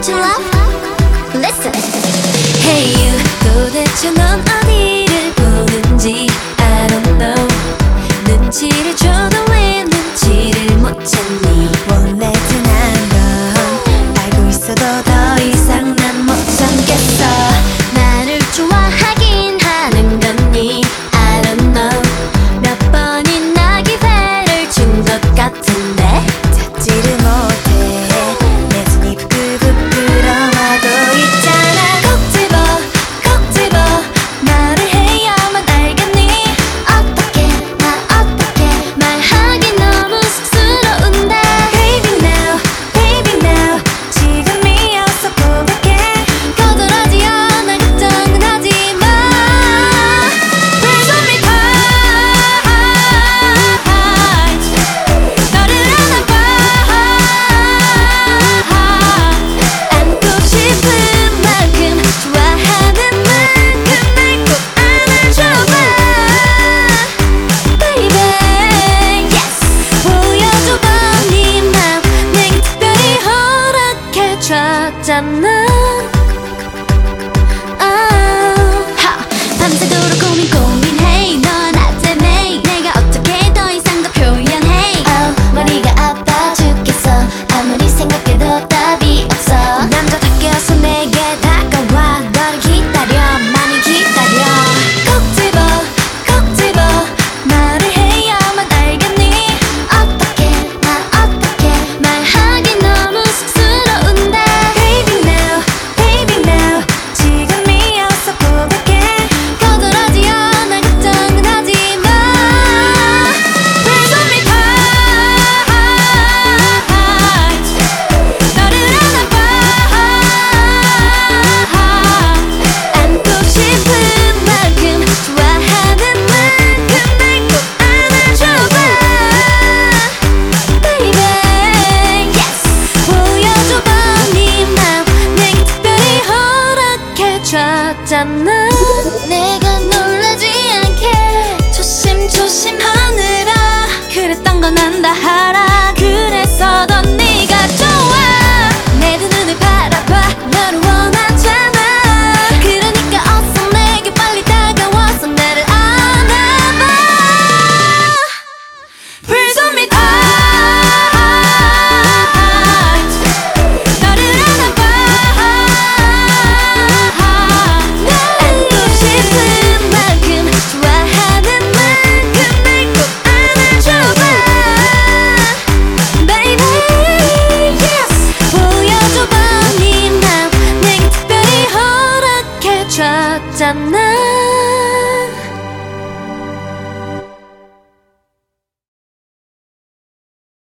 To love? Listen. Hey, you go. 없잖아. じゃない